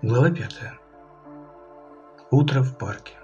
Глава пятая. Утро в парке.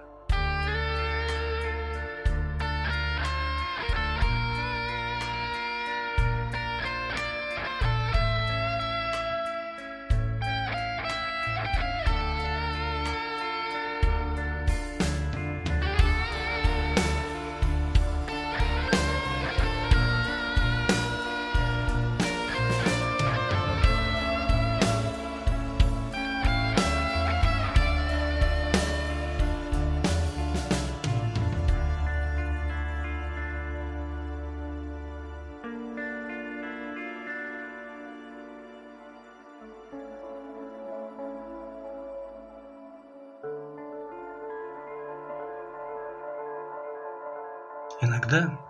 Иногда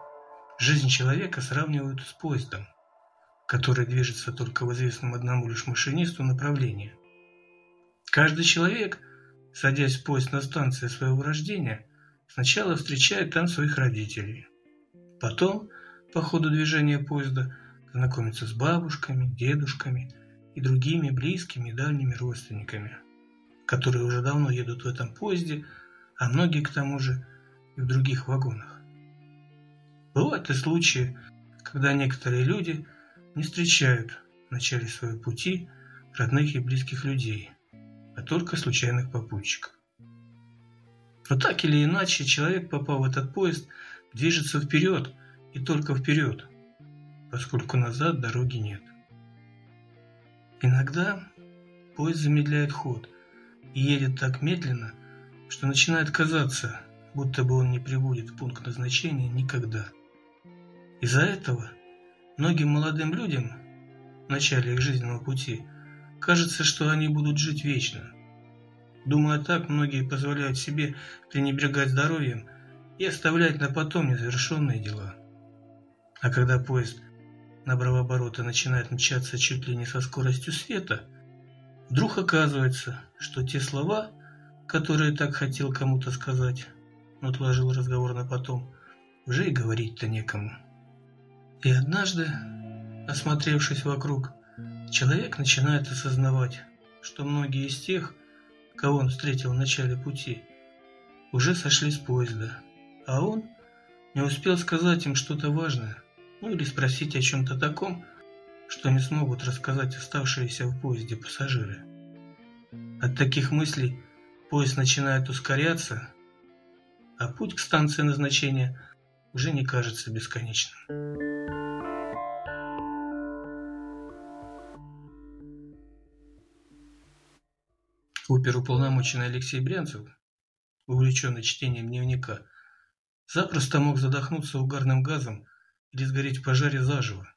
жизнь человека сравнивают с поездом, который движется только в известном одному лишь машинисту направлении. Каждый человек, садясь в поезд на станции своего рождения, сначала встречает там своих родителей. Потом, по ходу движения поезда, знакомится с бабушками, дедушками и другими близкими и дальними родственниками, которые уже давно едут в этом поезде, а многие, к тому же, и в других вагонах. Бывают и случаи, когда некоторые люди не встречают в начале своего пути родных и близких людей, а только случайных попутчиков. Но так или иначе, человек, попав в этот поезд, движется вперед и только вперед, поскольку назад дороги нет. Иногда поезд замедляет ход и едет так медленно, что начинает казаться, будто бы он не прибудет в пункт назначения никогда. Из-за этого многим молодым людям в начале их жизненного пути кажется, что они будут жить вечно. Думая так, многие позволяют себе пренебрегать здоровьем и оставлять на потом незавершенные дела. А когда поезд, набрав обороты, начинает мчаться чуть ли не со скоростью света, вдруг оказывается, что те слова, которые так хотел кому-то сказать, но отложил разговор на потом, уже и говорить-то некому. И однажды, осмотревшись вокруг, человек начинает осознавать, что многие из тех, кого он встретил в начале пути, уже сошли с поезда, а он не успел сказать им что-то важное, ну или спросить о чем-то таком, что не смогут рассказать оставшиеся в поезде пассажиры. От таких мыслей поезд начинает ускоряться, а путь к станции назначения уже не кажется бесконечным. Оперуполномоченный Алексей Брянцев, увлеченный чтением дневника, запросто мог задохнуться угарным газом или сгореть в пожаре заживо,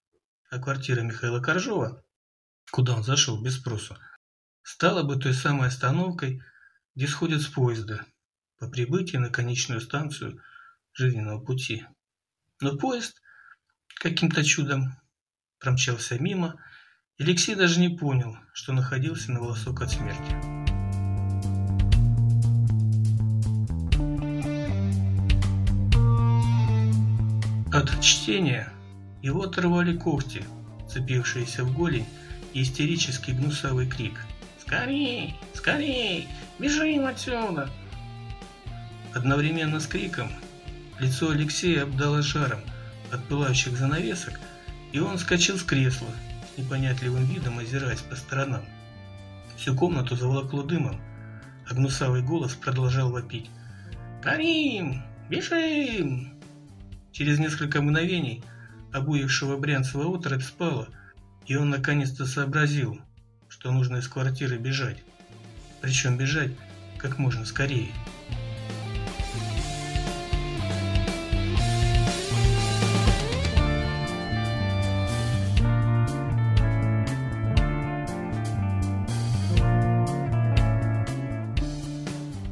а квартира Михаила Коржова, куда он зашел без спросу, стала бы той самой остановкой, где сходят с поезда по прибытии на конечную станцию жизненного пути. Но поезд каким-то чудом промчался мимо, Алексей даже не понял, что находился на волосок от смерти. От чтения его оторвали когти, цепившиеся в голень, и истерический гнусавый крик. «Скорей! Скорей! Бежим отсюда!» Одновременно с криком лицо Алексея обдало жаром от пылающих занавесок, и он вскочил с кресла, с непонятливым видом озираясь по сторонам. Всю комнату заволокло дымом, а гнусавый голос продолжал вопить. «Карим! Бежим!» Через несколько мгновений обуявшего Брянцева отрыбь спала, и он наконец-то сообразил, что нужно из квартиры бежать. Причем бежать как можно скорее.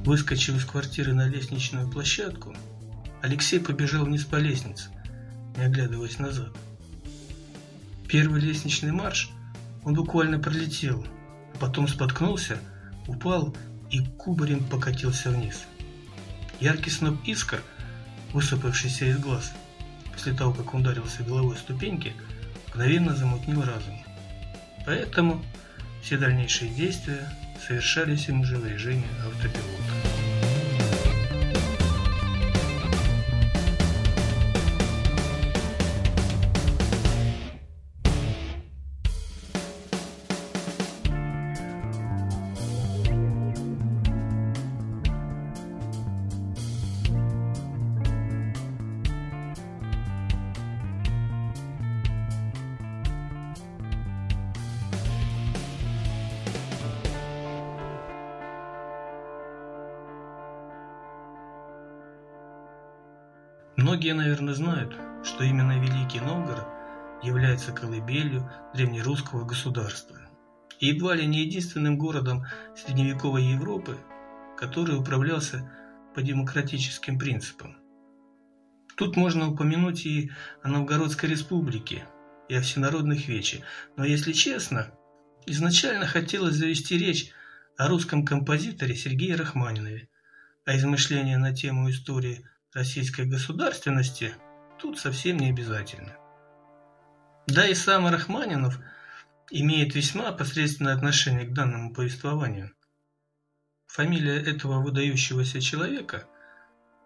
Выскочив из квартиры на лестничную площадку, Алексей побежал вниз по лестнице, не оглядываясь назад. Первый лестничный марш он буквально пролетел, а потом споткнулся, упал и кубарем покатился вниз. Яркий сноп искр, высыпавшийся из глаз, после того, как он ударился головой о ступеньки, мгновенно замутнил разум. Поэтому все дальнейшие действия совершались им уже в режиме автопилота. Многие, наверное, знают, что именно Великий Новгород является колыбелью древнерусского государства и едва ли не единственным городом средневековой Европы, который управлялся по демократическим принципам. Тут можно упомянуть и о Новгородской республике, и о всенародных вече, но если честно, изначально хотелось завести речь о русском композиторе Сергее Рахманинове, а измышления на тему истории российской государственности тут совсем не обязательно. Да и сам Рахманинов имеет весьма посредственное отношение к данному повествованию. Фамилия этого выдающегося человека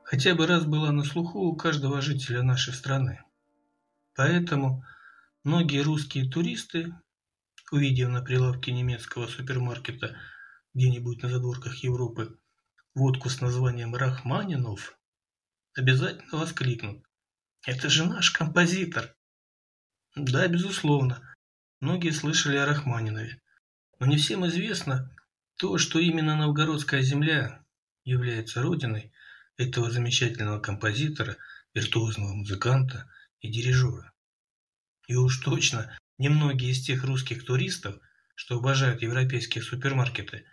хотя бы раз была на слуху у каждого жителя нашей страны. Поэтому многие русские туристы, увидев на прилавке немецкого супермаркета где-нибудь на задворках Европы водку с названием «Рахманинов», обязательно воскликнут. Это же наш композитор. Да, безусловно. Многие слышали о Рахманинове. Но не всем известно то, что именно новгородская земля является родиной этого замечательного композитора, виртуозного музыканта и дирижера. И уж точно немногие из тех русских туристов, что обожают европейские супермаркеты,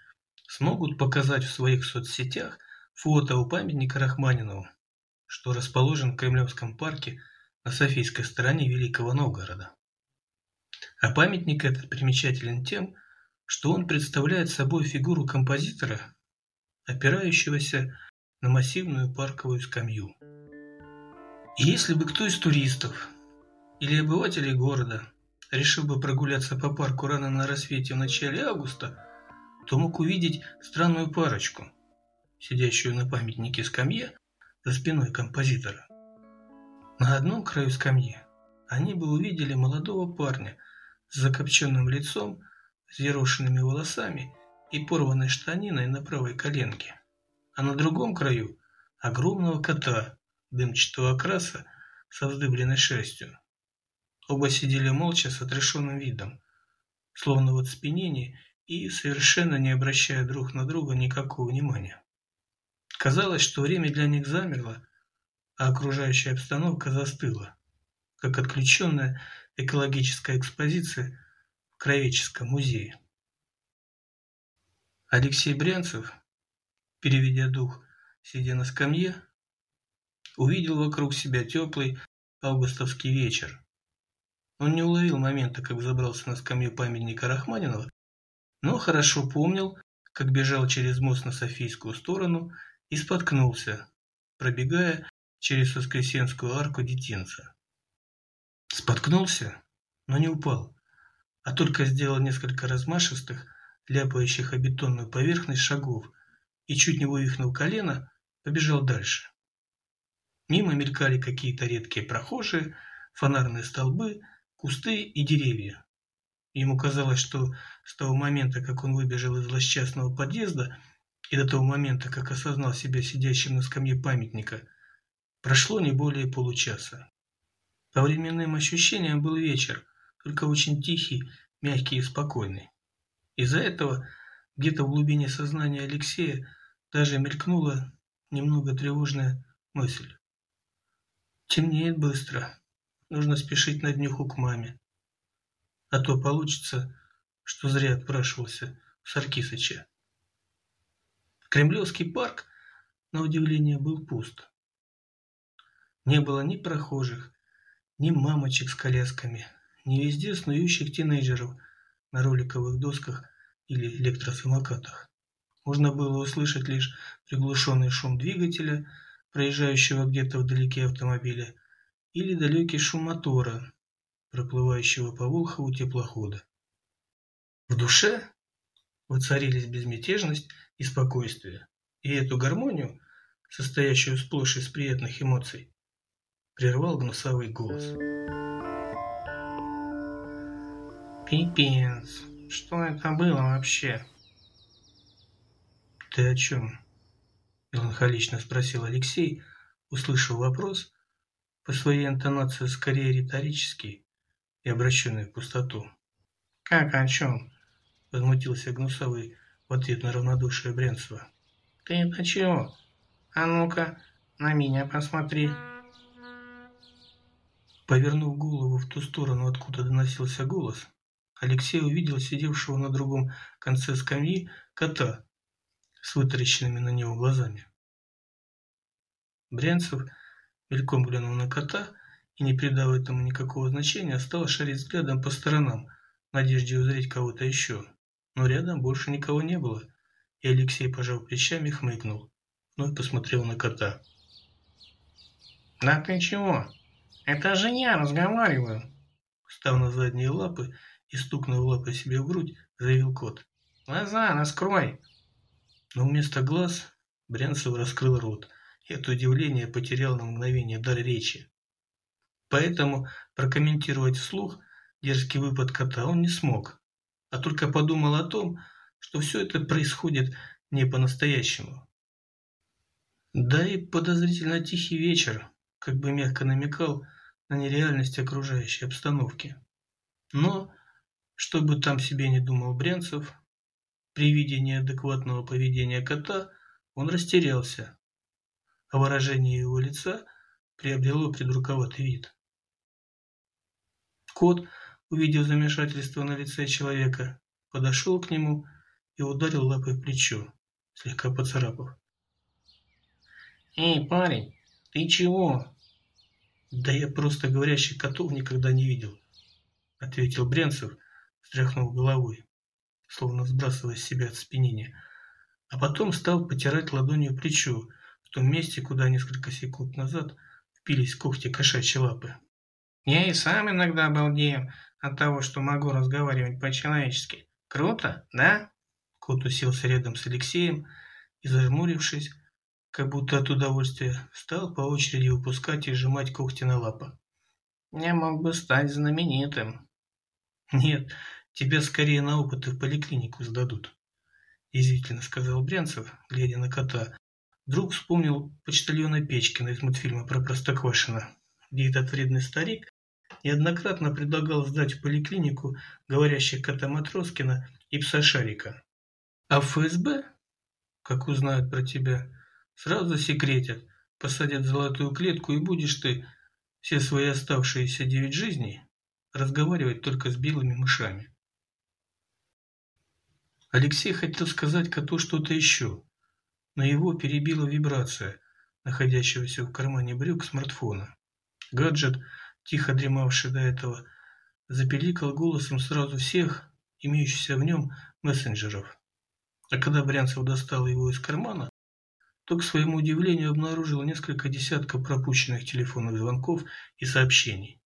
смогут показать в своих соцсетях фото у памятника Рахманинову что расположен в Кремлевском парке на Софийской стороне Великого Новгорода. А памятник этот примечателен тем, что он представляет собой фигуру композитора, опирающегося на массивную парковую скамью. И если бы кто из туристов или обывателей города решил бы прогуляться по парку рано на рассвете в начале августа, то мог увидеть странную парочку, сидящую на памятнике скамье за спиной композитора. На одном краю скамьи они бы увидели молодого парня с закопченным лицом, взъерошенными волосами и порванной штаниной на правой коленке, а на другом краю огромного кота дымчатого окраса со вздыбленной шерстью. Оба сидели молча с отрешенным видом, словно в оцепенении и совершенно не обращая друг на друга никакого внимания. Казалось, что время для них замерло, а окружающая обстановка застыла, как отключенная экологическая экспозиция в Кровеческом музее. Алексей Брянцев, переведя дух, сидя на скамье, увидел вокруг себя теплый августовский вечер. Он не уловил момента, как забрался на скамью памятника Рахманинова, но хорошо помнил, как бежал через мост на Софийскую сторону и споткнулся, пробегая через Воскресенскую арку детинца. Споткнулся, но не упал, а только сделал несколько размашистых, ляпающих о бетонную поверхность шагов и, чуть не вывихнув колено, побежал дальше. Мимо мелькали какие-то редкие прохожие, фонарные столбы, кусты и деревья. Ему казалось, что с того момента, как он выбежал из злосчастного подъезда, и до того момента, как осознал себя сидящим на скамье памятника, прошло не более получаса. По временным ощущениям был вечер, только очень тихий, мягкий и спокойный. Из-за этого где-то в глубине сознания Алексея даже мелькнула немного тревожная мысль. Темнеет быстро, нужно спешить на днюху к маме. А то получится, что зря отпрашивался Саркисыча. Кремлевский парк, на удивление, был пуст. Не было ни прохожих, ни мамочек с колясками, ни везде снующих тинейджеров на роликовых досках или электросамокатах. Можно было услышать лишь приглушенный шум двигателя, проезжающего где-то вдалеке автомобиля, или далекий шум мотора, проплывающего по Волхову теплохода. В душе воцарились безмятежность и спокойствие. И эту гармонию, состоящую сплошь из приятных эмоций, прервал гнусавый голос. «Пипец, что это было вообще?» «Ты о чем?» – меланхолично спросил Алексей, услышав вопрос, по своей интонации скорее риторический и обращенный в пустоту. «Как о чем?» – возмутился Гнусовый в ответ на равнодушие Брянцева. «Ты это чего? А ну-ка, на меня посмотри!» Повернув голову в ту сторону, откуда доносился голос, Алексей увидел сидевшего на другом конце скамьи кота с вытаращенными на него глазами. Брянцев мельком глянул на кота и, не придав этому никакого значения, стал шарить взглядом по сторонам, в надежде узреть кого-то еще. Но рядом больше никого не было, и Алексей, пожав плечами, хмыкнул, вновь посмотрел на кота. «Да ты чего? Это же я разговариваю!» Встав на задние лапы и стукнув лапой себе в грудь, заявил кот. «Глаза раскрой!» Но вместо глаз Брянцев раскрыл рот и от удивления потерял на мгновение дар речи. Поэтому прокомментировать вслух дерзкий выпад кота он не смог, а только подумал о том, что все это происходит не по-настоящему. Да и подозрительно тихий вечер как бы мягко намекал на нереальность окружающей обстановки. Но, что бы там себе не думал Брянцев, при виде неадекватного поведения кота он растерялся, а выражение его лица приобрело придурковатый вид. Кот, увидев замешательство на лице человека, подошел к нему и ударил лапой в плечо, слегка поцарапав. «Эй, парень, ты чего?» «Да я просто говорящих котов никогда не видел», — ответил Брянцев, встряхнув головой словно сбрасывая с себя оцепенение, а потом стал потирать ладонью плечо, в том месте, куда несколько секунд назад впились когти кошачьей лапы. «Я и сам иногда обалдею от того, что могу разговаривать по-человечески. Круто, да?» Кот уселся рядом с Алексеем и, зажмурившись, как будто от удовольствия, стал по очереди выпускать и сжимать когти на лапах. «Я мог бы стать знаменитым». «Нет, Тебя скорее на опыты в поликлинику сдадут, язвительно сказал Брянцев, глядя на кота. Вдруг вспомнил почтальона Печкина из мультфильма про Простоквашино, где этот вредный старик неоднократно предлагал сдать поликлинику говорящих кота Матроскина и пса Шарика. А ФСБ, как узнают про тебя, сразу засекретят, посадят в золотую клетку и будешь ты все свои оставшиеся девять жизней разговаривать только с белыми мышами. Алексей хотел сказать коту что-то еще, но его перебила вибрация, находящегося в кармане брюк смартфона. Гаджет, тихо дремавший до этого, запеликал голосом сразу всех имеющихся в нем мессенджеров. А когда Брянцев достал его из кармана, то, к своему удивлению, обнаружил несколько десятков пропущенных телефонных звонков и сообщений.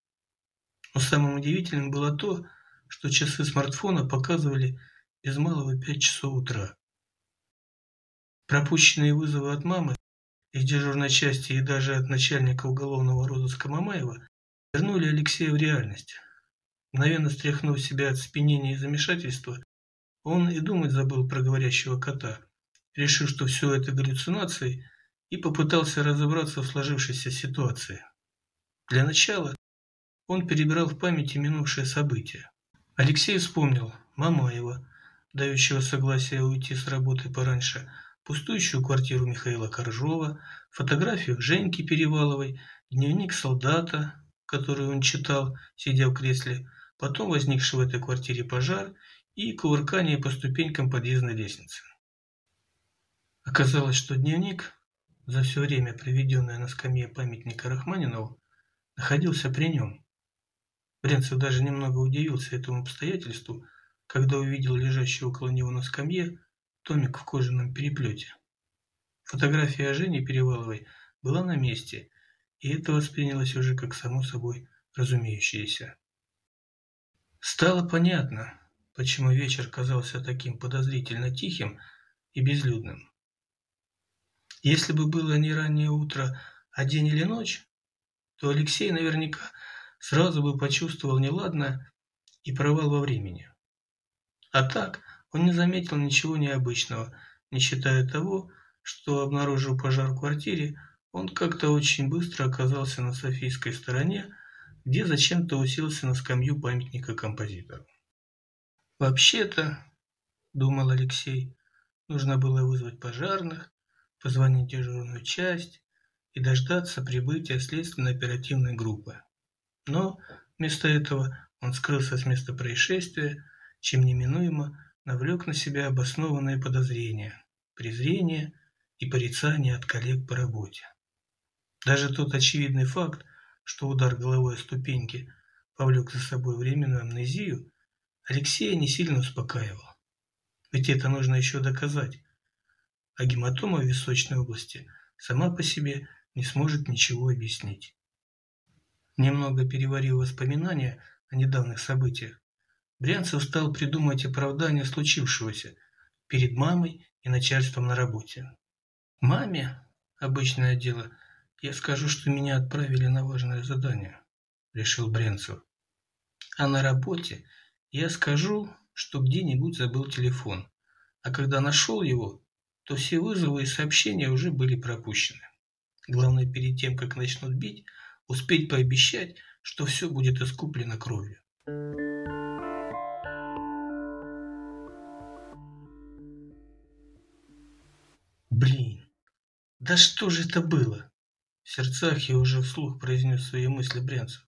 Но самым удивительным было то, что часы смартфона показывали без малого пять часов утра. Пропущенные вызовы от мамы из дежурной части и даже от начальника уголовного розыска Мамаева вернули Алексея в реальность. Мгновенно стряхнув себя от спинения и замешательства, он и думать забыл про говорящего кота, решив, что все это галлюцинации, и попытался разобраться в сложившейся ситуации. Для начала он перебрал в памяти минувшие события. Алексей вспомнил Мамаева, дающего согласие уйти с работы пораньше, пустующую квартиру Михаила Коржова, фотографию Женьки Переваловой, дневник солдата, который он читал, сидя в кресле, потом возникший в этой квартире пожар и кувыркание по ступенькам подъездной лестницы. Оказалось, что дневник, за все время проведенное на скамье памятника Рахманинову, находился при нем. Брянцев даже немного удивился этому обстоятельству – когда увидел лежащий около него на скамье томик в кожаном переплете. Фотография Жени Переваловой была на месте, и это воспринялось уже как само собой разумеющееся. Стало понятно, почему вечер казался таким подозрительно тихим и безлюдным. Если бы было не раннее утро, а день или ночь, то Алексей наверняка сразу бы почувствовал неладное и провал во времени. А так он не заметил ничего необычного, не считая того, что, обнаружив пожар в квартире, он как-то очень быстро оказался на Софийской стороне, где зачем-то уселся на скамью памятника композитору. «Вообще-то, — думал Алексей, — нужно было вызвать пожарных, позвонить в дежурную часть и дождаться прибытия следственно-оперативной группы. Но вместо этого он скрылся с места происшествия, чем неминуемо навлек на себя обоснованные подозрения, презрение и порицание от коллег по работе. Даже тот очевидный факт, что удар головой о ступеньки повлек за собой временную амнезию, Алексея не сильно успокаивал. Ведь это нужно еще доказать. А гематома в височной области сама по себе не сможет ничего объяснить. Немного переварив воспоминания о недавних событиях, Брянцев стал придумывать оправдание случившегося перед мамой и начальством на работе. Маме, обычное дело, я скажу, что меня отправили на важное задание, решил Бренцев. А на работе я скажу, что где-нибудь забыл телефон. А когда нашел его, то все вызовы и сообщения уже были пропущены. Главное, перед тем, как начнут бить, успеть пообещать, что все будет искуплено кровью. Блин, да что же это было? В сердцах я уже вслух произнес свои мысли Брянцев.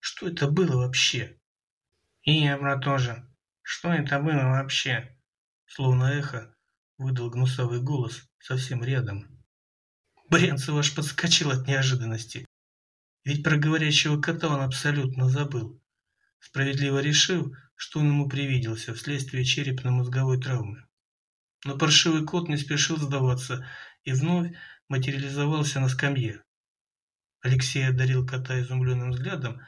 Что это было вообще? И я, брат, тоже. Что это было вообще? Словно эхо выдал гнусавый голос совсем рядом. Брянцев аж подскочил от неожиданности. Ведь про говорящего кота он абсолютно забыл, справедливо решив, что он ему привиделся вследствие черепно-мозговой травмы. Но паршивый кот не спешил сдаваться и вновь материализовался на скамье. Алексей одарил кота изумленным взглядом,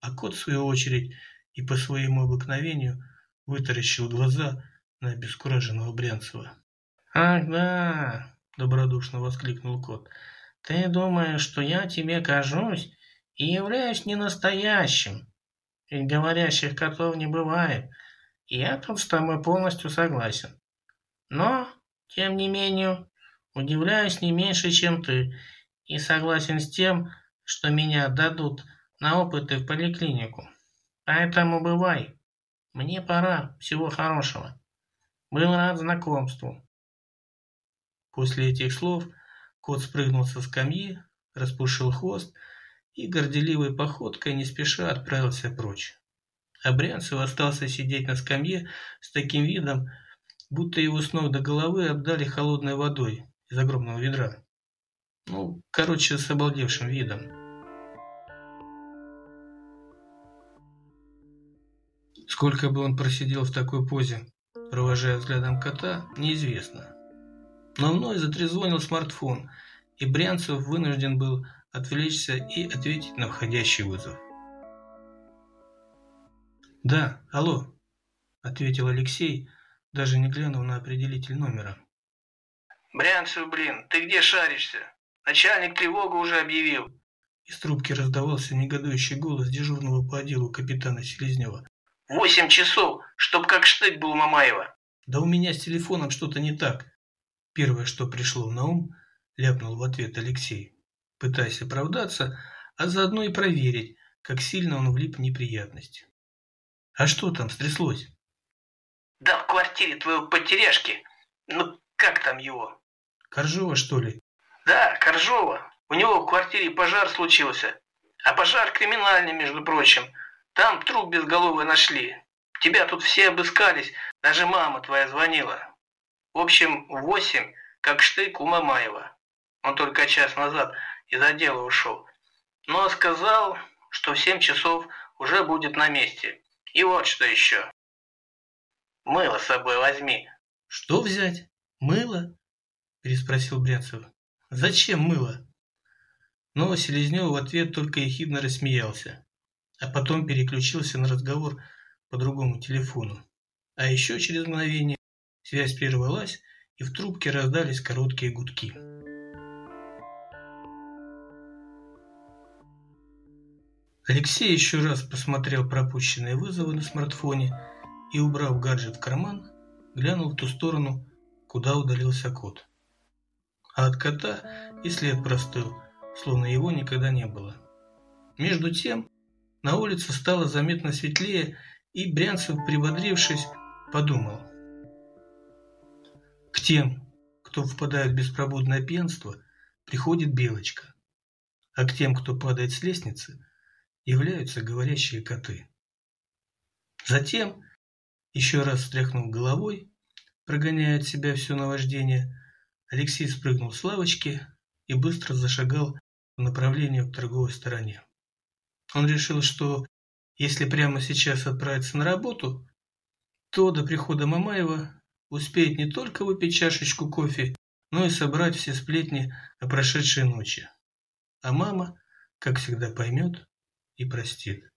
а кот, в свою очередь, и по своему обыкновению вытаращил глаза на обескураженного Брянцева. «Ах, да!» — добродушно воскликнул кот. «Ты думаешь, что я тебе кажусь и являюсь ненастоящим? Ведь говорящих котов не бывает. Я тут с тобой полностью согласен. Но, тем не менее, удивляюсь не меньше, чем ты, и согласен с тем, что меня отдадут на опыты в поликлинику. Поэтому бывай. Мне пора. Всего хорошего. Был рад знакомству. После этих слов кот спрыгнул со скамьи, распушил хвост и горделивой походкой не спеша отправился прочь. А Брянцев остался сидеть на скамье с таким видом, будто его с ног до головы обдали холодной водой из огромного ведра. Ну, короче, с обалдевшим видом. Сколько бы он просидел в такой позе, провожая взглядом кота, неизвестно. Но мной затрезвонил смартфон, и Брянцев вынужден был отвлечься и ответить на входящий вызов. «Да, алло», — ответил Алексей, даже не глянув на определитель номера. «Брянцев, блин, ты где шаришься?» Начальник тревогу уже объявил. Из трубки раздавался негодующий голос дежурного по отделу капитана Селезнева. «Восемь часов, чтоб как штык был Мамаева!» «Да у меня с телефоном что-то не так!» Первое, что пришло на ум, ляпнул в ответ Алексей, пытаясь оправдаться, а заодно и проверить, как сильно он влип в неприятность. «А что там стряслось?» «Да в квартире твоего потеряшки, ну как там его?» «Коржова, что ли?» Да, Коржова. У него в квартире пожар случился. А пожар криминальный, между прочим. Там труп безголовый нашли. Тебя тут все обыскались, даже мама твоя звонила. В общем, восемь, как штык у Мамаева. Он только час назад из отдела ушел. Но сказал, что в семь часов уже будет на месте. И вот что еще. Мыло с собой возьми. Что взять? Мыло? Переспросил Брянцев. Зачем мыло? Но Селезнев в ответ только ехидно рассмеялся, а потом переключился на разговор по другому телефону. А еще через мгновение связь прервалась, и в трубке раздались короткие гудки. Алексей еще раз посмотрел пропущенные вызовы на смартфоне и, убрав гаджет в карман, глянул в ту сторону, куда удалился кот. А от кота и след простыл, словно его никогда не было. Между тем, на улице стало заметно светлее, и Брянцев, прибодрившись, подумал. К тем, кто впадает в беспробудное пьянство, приходит белочка, а к тем, кто падает с лестницы, являются говорящие коты. Затем, еще раз встряхнув головой, прогоняя от себя все наваждение, Алексей спрыгнул с лавочки и быстро зашагал в направлении к торговой стороне. Он решил, что если прямо сейчас отправиться на работу, то до прихода Мамаева успеет не только выпить чашечку кофе, но и собрать все сплетни о прошедшей ночи. А мама, как всегда, поймет и простит.